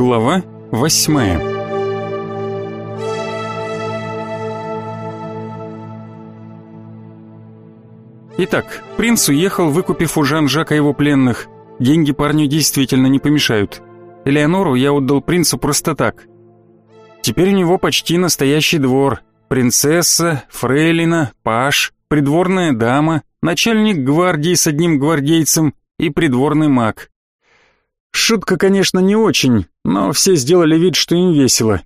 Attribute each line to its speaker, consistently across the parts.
Speaker 1: Глава восьмая Итак, принц уехал, выкупив у Жан-Жака его пленных. Деньги парню действительно не помешают. Элеонору я отдал принцу просто так. Теперь у него почти настоящий двор. Принцесса, фрейлина, паш, придворная дама, начальник гвардии с одним гвардейцем и придворный маг. Шутка, конечно, не очень, но все сделали вид, что им весело.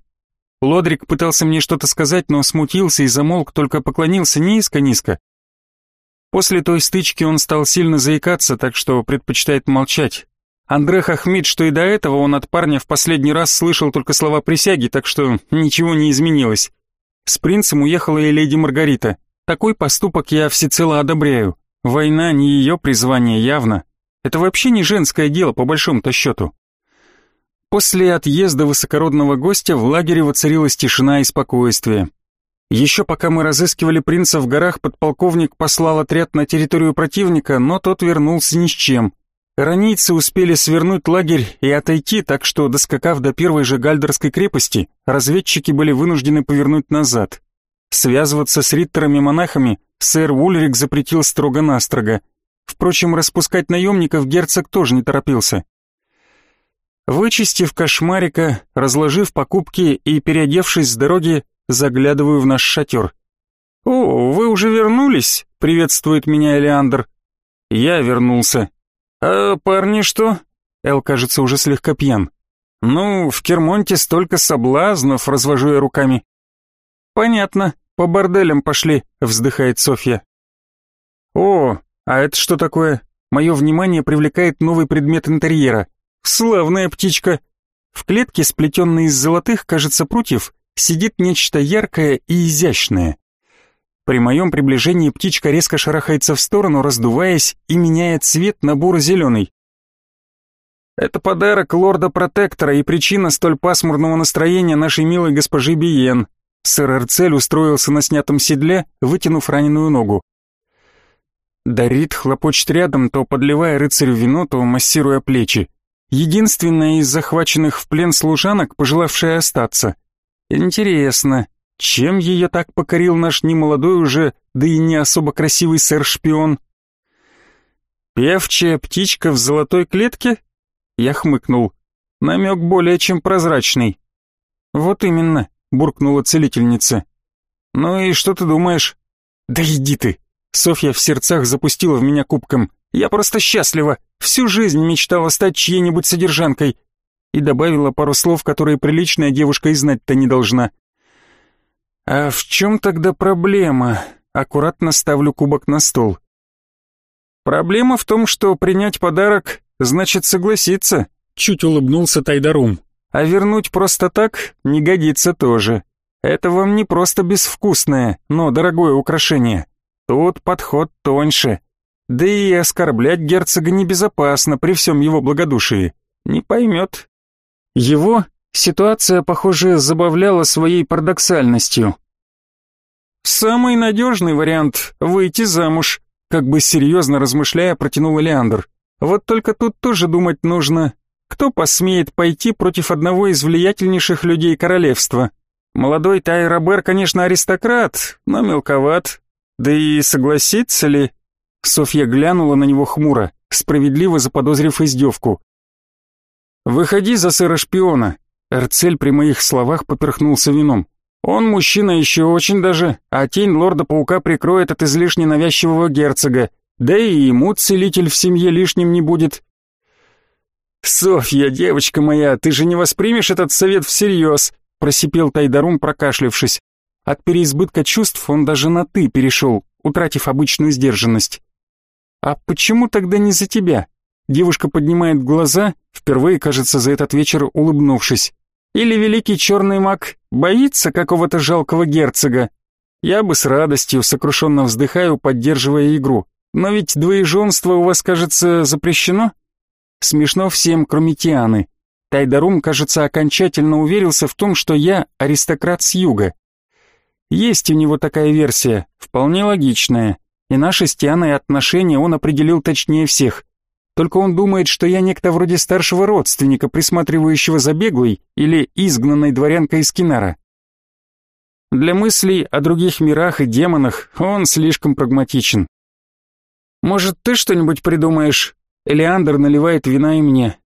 Speaker 1: Лодрик пытался мне что-то сказать, но смутился и замолк, только поклонился низко-низко. После той стычки он стал сильно заикаться, так что предпочитает молчать. Андре хохмит, что и до этого он от парня в последний раз слышал только слова присяги, так что ничего не изменилось. С принцем уехала и леди Маргарита. Такой поступок я всецело одобряю. Война не ее призвание явно. Это вообще не женское дело, по большому-то счету. После отъезда высокородного гостя в лагере воцарилась тишина и спокойствие. Еще пока мы разыскивали принца в горах, подполковник послал отряд на территорию противника, но тот вернулся ни с чем. Ранийцы успели свернуть лагерь и отойти, так что, доскакав до первой же Гальдерской крепости, разведчики были вынуждены повернуть назад. Связываться с риттерами-монахами сэр Ульрик запретил строго-настрого – Впрочем, распускать наемников герцог тоже не торопился. Вычистив кошмарика, разложив покупки и переодевшись с дороги, заглядываю в наш шатер. «О, вы уже вернулись?» — приветствует меня Элеандр. Я вернулся. «А парни что?» Эл, кажется, уже слегка пьян. «Ну, в Кермонте столько соблазнов», — развожу я руками. «Понятно, по борделям пошли», — вздыхает Софья. «О, а это что такое? Мое внимание привлекает новый предмет интерьера. Славная птичка. В клетке, сплетенной из золотых, кажется, прутьев, сидит нечто яркое и изящное. При моем приближении птичка резко шарахается в сторону, раздуваясь и меняя цвет на буро-зеленый. Это подарок лорда-протектора и причина столь пасмурного настроения нашей милой госпожи Биен. Сэр Арцель устроился на снятом седле, вытянув раненую ногу. Дарит хлопочет рядом, то подливая рыцарю вино, то массируя плечи. Единственная из захваченных в плен служанок, пожелавшая остаться. Интересно, чем ее так покорил наш немолодой уже, да и не особо красивый сэр-шпион? Певчая птичка в золотой клетке? Я хмыкнул. Намек более чем прозрачный. Вот именно, буркнула целительница. Ну и что ты думаешь? Да иди ты, Софья в сердцах запустила в меня кубком. «Я просто счастлива! Всю жизнь мечтала стать чьей-нибудь содержанкой!» И добавила пару слов, которые приличная девушка и знать-то не должна. «А в чем тогда проблема?» Аккуратно ставлю кубок на стол. «Проблема в том, что принять подарок значит согласиться», чуть улыбнулся Тайдарум. «А вернуть просто так не годится тоже. Это вам не просто безвкусное, но дорогое украшение. Тут подход тоньше. Да и оскорблять герцога небезопасно при всем его благодушии. Не поймет. Его ситуация, похоже, забавляла своей парадоксальностью. «Самый надежный вариант — выйти замуж», как бы серьезно размышляя, протянул Леандр. «Вот только тут тоже думать нужно. Кто посмеет пойти против одного из влиятельнейших людей королевства? Молодой Тайрабер, конечно, аристократ, но мелковат, да и согласится ли? Софья глянула на него хмуро, справедливо заподозрив издевку. «Выходи за сэра-шпиона!» Эрцель при моих словах поперхнулся вином. «Он мужчина еще очень даже, а тень лорда-паука прикроет от излишне навязчивого герцога, да и ему целитель в семье лишним не будет». «Софья, девочка моя, ты же не воспримешь этот совет всерьез!» просипел Тайдарум, прокашлявшись. От переизбытка чувств он даже на «ты» перешел, утратив обычную сдержанность. «А почему тогда не за тебя?» Девушка поднимает глаза, впервые, кажется, за этот вечер улыбнувшись. «Или великий черный маг боится какого-то жалкого герцога?» Я бы с радостью сокрушенно вздыхаю, поддерживая игру. Но ведь двоеженство у вас, кажется, запрещено? Смешно всем, кроме Тианы. Тайдарум, кажется, окончательно уверился в том, что я аристократ с юга. Есть у него такая версия, вполне логичная, и наши с Тианой отношения он определил точнее всех. только он думает, что я некто вроде старшего родственника, присматривающего за беглой или изгнанной дворянкой из Кинара. Для мыслей о других мирах и демонах он слишком прагматичен. Может, ты что-нибудь придумаешь? Элеандр наливает вина и мне.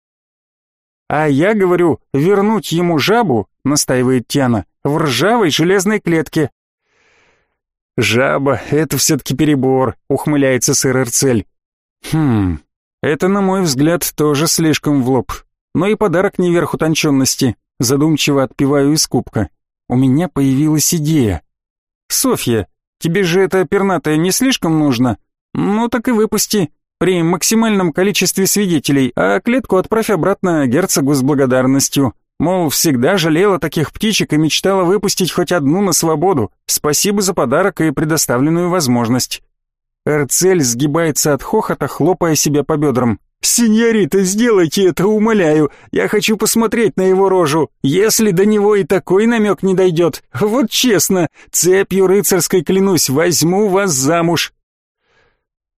Speaker 1: А я говорю, вернуть ему жабу, настаивает Тиана, в ржавой железной клетке. Жаба, это все-таки перебор, ухмыляется сэр Эрцель. Хм, это, на мой взгляд, тоже слишком в лоб. Но и подарок не верх утонченности. Задумчиво отпиваю из кубка. У меня появилась идея. «Софья, тебе же это пернатое не слишком нужно? Ну так и выпусти при максимальном количестве свидетелей, а клетку отправь обратно герцогу с благодарностью. Мол, всегда жалела таких птичек и мечтала выпустить хоть одну на свободу. Спасибо за подарок и предоставленную возможность. Эрцель сгибается от хохота, хлопая себя по бедрам. «Синьорита, сделайте это, умоляю. Я хочу посмотреть на его рожу. Если до него и такой намек не дойдет, вот честно, цепью рыцарской клянусь, возьму вас замуж.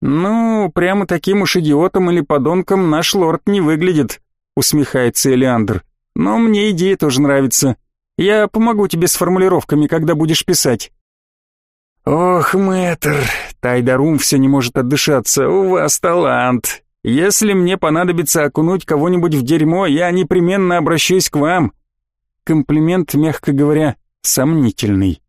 Speaker 1: «Ну, прямо таким уж идиотом или подонком наш лорд не выглядит», — усмехается Элеандр. «Но мне идея тоже нравится. Я помогу тебе с формулировками, когда будешь писать». «Ох, мэтр, Тайдарум все не может отдышаться, у вас талант. Если мне понадобится окунуть кого-нибудь в дерьмо, я непременно обращусь к вам». Комплимент, мягко говоря, сомнительный.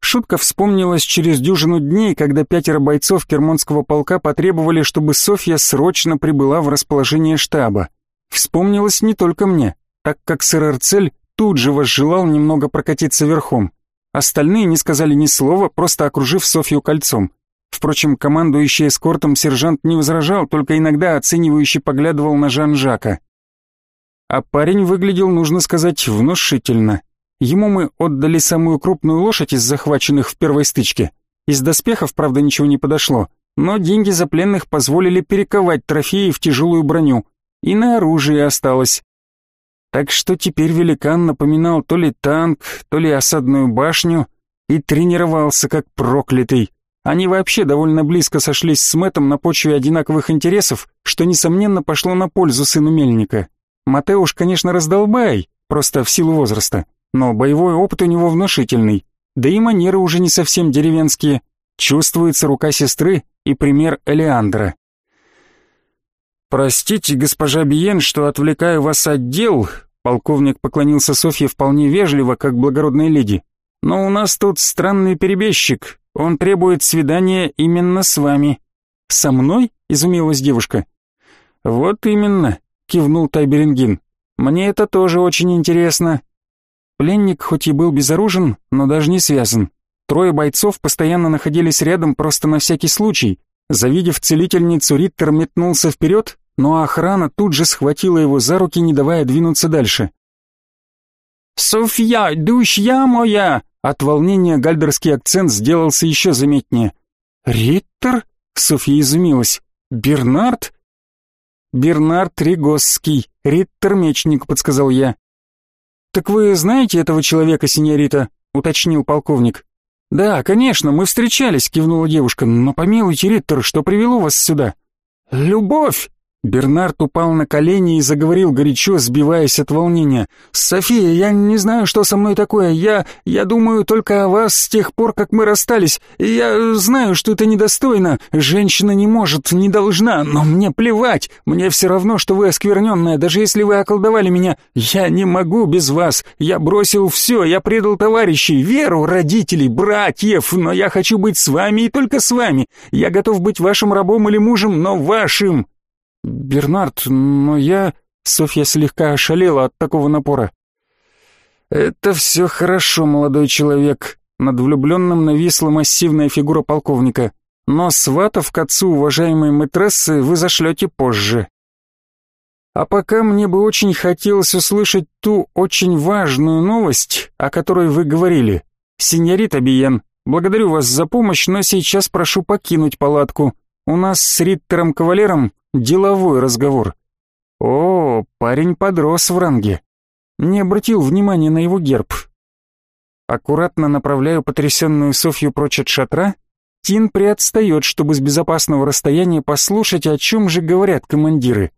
Speaker 1: Шутка вспомнилась через дюжину дней, когда пятеро бойцов Кермонского полка потребовали, чтобы Софья срочно прибыла в расположение штаба. Вспомнилось не только мне, так как сэр Арцель тут же возжелал немного прокатиться верхом. Остальные не сказали ни слова, просто окружив Софью кольцом. Впрочем, командующий эскортом сержант не возражал, только иногда оценивающе поглядывал на Жан-Жака. А парень выглядел, нужно сказать, внушительно. Ему мы отдали самую крупную лошадь из захваченных в первой стычке. Из доспехов, правда, ничего не подошло, но деньги за пленных позволили перековать трофеи в тяжелую броню, и на оружие осталось. Так что теперь великан напоминал то ли танк, то ли осадную башню, и тренировался как проклятый. Они вообще довольно близко сошлись с Мэтом на почве одинаковых интересов, что, несомненно, пошло на пользу сыну Мельника. Матеуш, конечно, раздолбай, просто в силу возраста но боевой опыт у него внушительный, да и манеры уже не совсем деревенские. Чувствуется рука сестры и пример Элеандра. «Простите, госпожа Биен, что отвлекаю вас от дел», полковник поклонился Софье вполне вежливо, как благородной леди. «Но у нас тут странный перебежчик, он требует свидания именно с вами». «Со мной?» — изумилась девушка. «Вот именно», — кивнул Тайберингин. «Мне это тоже очень интересно. Пленник хоть и был безоружен, но даже не связан. Трое бойцов постоянно находились рядом просто на всякий случай. Завидев целительницу, Риттер метнулся вперед, но охрана тут же схватила его за руки, не давая двинуться дальше. «Софья, душья моя!» От волнения гальдерский акцент сделался еще заметнее. «Риттер?» — Софья изумилась. «Бернард?» «Бернард Ригосский, Риттер-мечник», — подсказал я. «Так вы знаете этого человека, синьорита?» — уточнил полковник. «Да, конечно, мы встречались», — кивнула девушка. «Но помилуйте, Риттер, что привело вас сюда?» «Любовь!» Бернард упал на колени и заговорил горячо, сбиваясь от волнения. «София, я не знаю, что со мной такое. Я... я думаю только о вас с тех пор, как мы расстались. Я знаю, что это недостойно. Женщина не может, не должна, но мне плевать. Мне все равно, что вы оскверненная, даже если вы околдовали меня. Я не могу без вас. Я бросил все, я предал товарищей, веру, родителей, братьев, но я хочу быть с вами и только с вами. Я готов быть вашим рабом или мужем, но вашим». «Бернард, но я...» Софья слегка ошалела от такого напора. «Это все хорошо, молодой человек», — над влюбленным нависла массивная фигура полковника. «Но сватов к отцу уважаемой мэтрессы вы зашлете позже». А пока мне бы очень хотелось услышать ту очень важную новость, о которой вы говорили. Синьорита Биен, благодарю вас за помощь, но сейчас прошу покинуть палатку. У нас с Риттером-кавалером деловой разговор. О, парень подрос в ранге. Не обратил внимания на его герб. Аккуратно направляю потрясенную Софью прочь от шатра. Тин приотстает, чтобы с безопасного расстояния послушать, о чем же говорят командиры.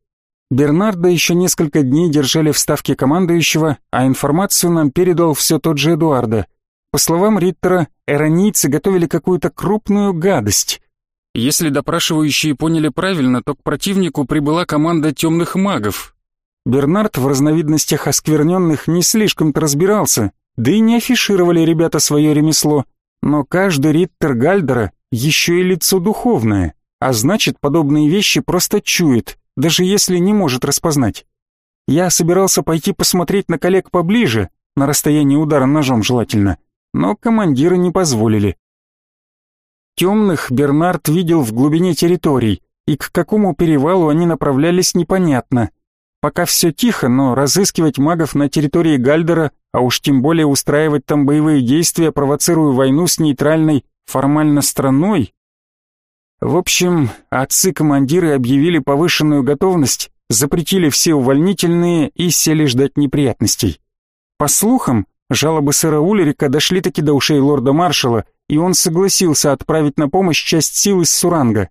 Speaker 1: Бернарда еще несколько дней держали в ставке командующего, а информацию нам передал все тот же Эдуарда. По словам Риттера, эронийцы готовили какую-то крупную гадость. Если допрашивающие поняли правильно, то к противнику прибыла команда темных магов. Бернард в разновидностях оскверненных не слишком-то разбирался, да и не афишировали ребята свое ремесло. Но каждый Риттер Гальдера еще и лицо духовное, а значит, подобные вещи просто чует, даже если не может распознать. Я собирался пойти посмотреть на коллег поближе, на расстоянии удара ножом желательно, но командиры не позволили. Темных Бернард видел в глубине территорий, и к какому перевалу они направлялись непонятно. Пока все тихо, но разыскивать магов на территории Гальдера, а уж тем более устраивать там боевые действия, провоцируя войну с нейтральной, формально страной. В общем, отцы-командиры объявили повышенную готовность, запретили все увольнительные и сели ждать неприятностей. По слухам, жалобы сэра Улерика дошли-таки до ушей лорда-маршала, и он согласился отправить на помощь часть сил из Суранга.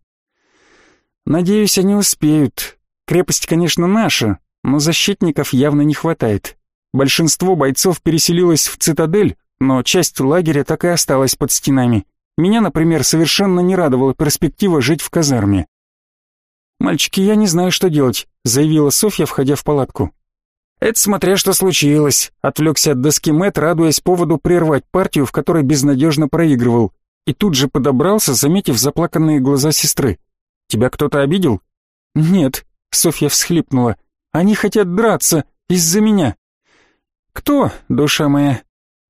Speaker 1: Надеюсь, они успеют. Крепость, конечно, наша, но защитников явно не хватает. Большинство бойцов переселилось в цитадель, но часть лагеря так и осталась под стенами. Меня, например, совершенно не радовала перспектива жить в казарме. «Мальчики, я не знаю, что делать», — заявила Софья, входя в палатку. «Это смотря что случилось», — отвлекся от доски Мэтт, радуясь поводу прервать партию, в которой безнадежно проигрывал, и тут же подобрался, заметив заплаканные глаза сестры. «Тебя кто-то обидел?» «Нет», — Софья всхлипнула. «Они хотят драться из-за меня». «Кто, душа моя?»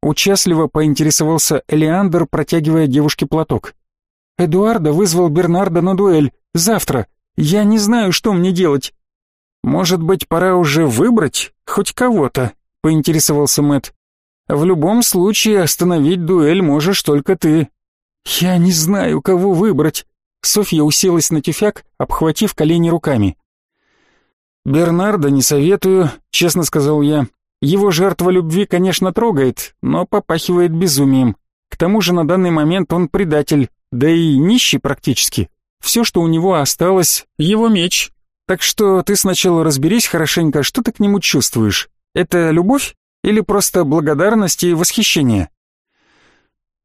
Speaker 1: Участливо поинтересовался Элеандр, протягивая девушке платок. «Эдуарда вызвал Бернарда на дуэль. Завтра. Я не знаю, что мне делать». «Может быть, пора уже выбрать хоть кого-то?» — поинтересовался Мэт. «В любом случае остановить дуэль можешь только ты». «Я не знаю, кого выбрать». Софья уселась на тюфяк, обхватив колени руками. «Бернарда не советую», — честно сказал я. Его жертва любви, конечно, трогает, но попахивает безумием. К тому же на данный момент он предатель, да и нищий практически. Все, что у него осталось, его меч. Так что ты сначала разберись хорошенько, что ты к нему чувствуешь. Это любовь или просто благодарность и восхищение?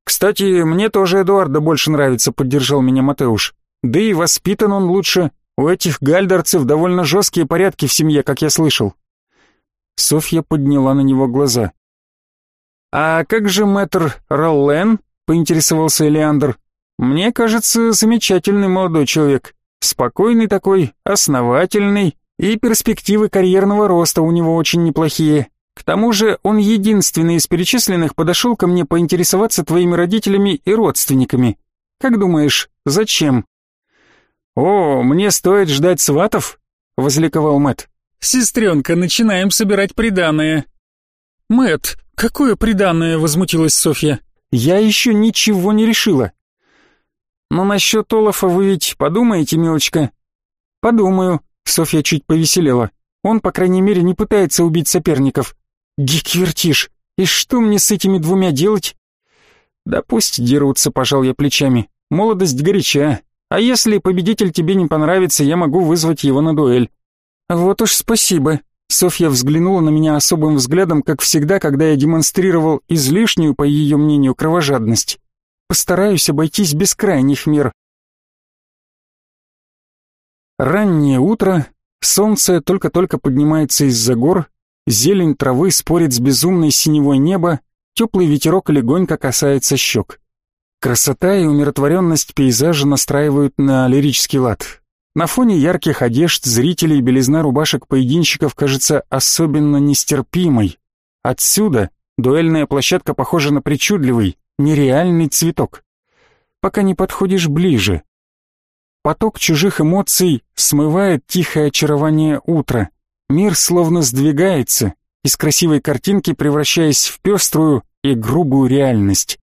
Speaker 1: Кстати, мне тоже Эдуарда больше нравится, поддержал меня Матеуш. Да и воспитан он лучше. У этих гальдерцев довольно жесткие порядки в семье, как я слышал. Софья подняла на него глаза. «А как же мэтр Роллен?» — поинтересовался Элеандр. «Мне кажется, замечательный молодой человек. Спокойный такой, основательный, и перспективы карьерного роста у него очень неплохие. К тому же он единственный из перечисленных подошел ко мне поинтересоваться твоими родителями и родственниками. Как думаешь, зачем?» «О, мне стоит ждать сватов?» — возликовал Мэтт. «Сестренка, начинаем собирать приданое». Мэт, какое приданое?» — возмутилась Софья. «Я еще ничего не решила». «Но насчет Олафа вы ведь подумаете, милочка?» «Подумаю», — Софья чуть повеселела. «Он, по крайней мере, не пытается убить соперников». «Гиквертиш, и что мне с этими двумя делать?» «Да пусть дерутся», — пожал я плечами. «Молодость горяча. А если победитель тебе не понравится, я могу вызвать его на дуэль. «Вот уж спасибо». Софья взглянула на меня особым взглядом, как всегда, когда я демонстрировал излишнюю, по ее мнению, кровожадность. Постараюсь обойтись без крайних мер. Раннее утро, солнце только-только поднимается из-за гор, зелень травы спорит с безумной синевой неба, теплый ветерок легонько касается щек. Красота и умиротворенность пейзажа настраивают на лирический лад. На фоне ярких одежд зрителей белизна рубашек поединщиков кажется особенно нестерпимой. Отсюда дуэльная площадка похожа на причудливый, нереальный цветок. Пока не подходишь ближе. Поток чужих эмоций смывает тихое очарование утра. Мир словно сдвигается, из красивой картинки превращаясь в пеструю и грубую реальность.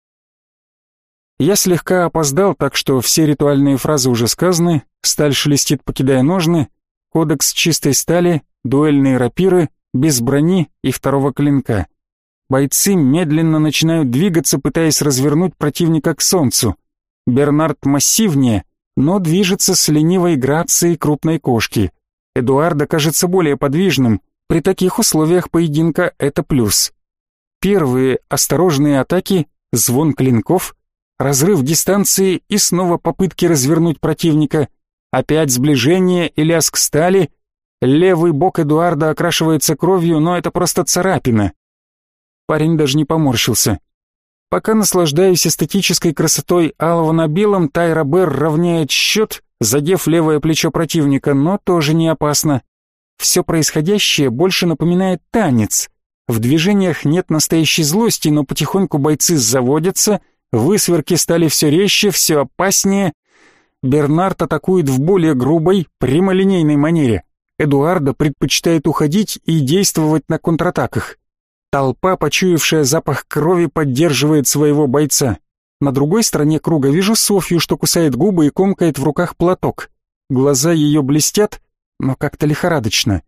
Speaker 1: Я слегка опоздал, так что все ритуальные фразы уже сказаны, сталь шелестит, покидая ножны, кодекс чистой стали, дуэльные рапиры, без брони и второго клинка. Бойцы медленно начинают двигаться, пытаясь развернуть противника к солнцу. Бернард массивнее, но движется с ленивой грацией крупной кошки. Эдуарда кажется более подвижным, при таких условиях поединка это плюс. Первые осторожные атаки, звон клинков, разрыв дистанции и снова попытки развернуть противника, опять сближение и лязг стали, левый бок Эдуарда окрашивается кровью, но это просто царапина. Парень даже не поморщился. Пока наслаждаюсь эстетической красотой алого на белом, Тайра Бер равняет счет, задев левое плечо противника, но тоже не опасно. Все происходящее больше напоминает танец. В движениях нет настоящей злости, но потихоньку бойцы заводятся, высверки стали все резче, все опаснее. Бернард атакует в более грубой, прямолинейной манере. Эдуарда предпочитает уходить и действовать на контратаках. Толпа, почуявшая запах крови, поддерживает своего бойца. На другой стороне круга вижу Софью, что кусает губы и комкает в руках платок. Глаза ее блестят, но как-то лихорадочно.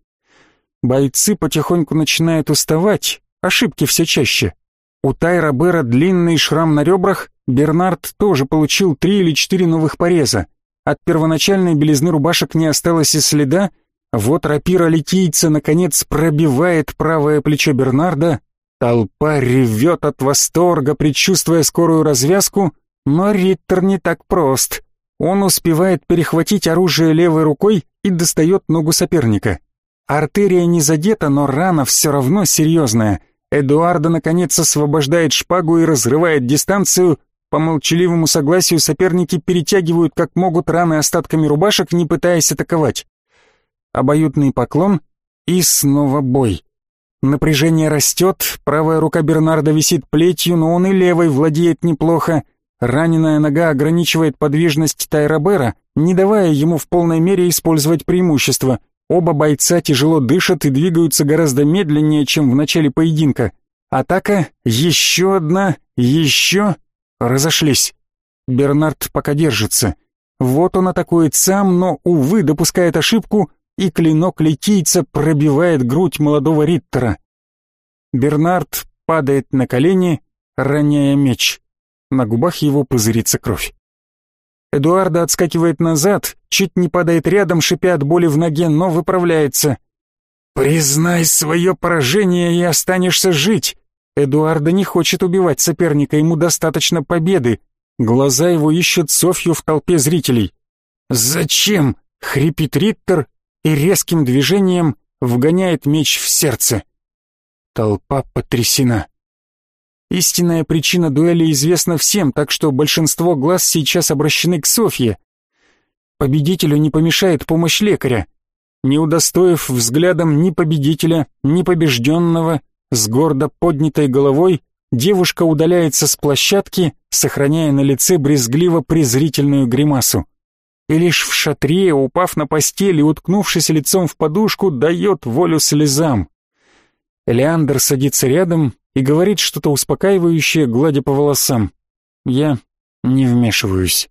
Speaker 1: Бойцы потихоньку начинают уставать, ошибки все чаще. У Тайра Бера длинный шрам на ребрах, Бернард тоже получил три или четыре новых пореза. От первоначальной белизны рубашек не осталось и следа, вот рапира литийца наконец пробивает правое плечо Бернарда, толпа ревет от восторга, предчувствуя скорую развязку, но Риттер не так прост. Он успевает перехватить оружие левой рукой и достает ногу соперника. Артерия не задета, но рана все равно серьезная. Эдуарда наконец освобождает шпагу и разрывает дистанцию. По молчаливому согласию соперники перетягивают как могут раны остатками рубашек, не пытаясь атаковать обоюдный поклон и снова бой. Напряжение растет, правая рука Бернарда висит плетью, но он и левой владеет неплохо. Раненая нога ограничивает подвижность Тайрабера, не давая ему в полной мере использовать преимущество. Оба бойца тяжело дышат и двигаются гораздо медленнее, чем в начале поединка. Атака, еще одна, еще... Разошлись. Бернард пока держится. Вот он атакует сам, но, увы, допускает ошибку, и клинок литийца пробивает грудь молодого Риттера. Бернард падает на колени, роняя меч. На губах его пузырится кровь. Эдуарда отскакивает назад, чуть не падает рядом, шипя от боли в ноге, но выправляется. «Признай свое поражение и останешься жить!» Эдуарда не хочет убивать соперника, ему достаточно победы. Глаза его ищут Софью в толпе зрителей. «Зачем?» — хрипит Риттер, и резким движением вгоняет меч в сердце. Толпа потрясена. Истинная причина дуэли известна всем, так что большинство глаз сейчас обращены к Софье. Победителю не помешает помощь лекаря. Не удостоив взглядом ни победителя, ни побежденного, с гордо поднятой головой, девушка удаляется с площадки, сохраняя на лице брезгливо-презрительную гримасу и лишь в шатре, упав на постель и уткнувшись лицом в подушку, дает волю слезам. Леандр садится рядом и говорит что-то успокаивающее, гладя по волосам. Я не вмешиваюсь.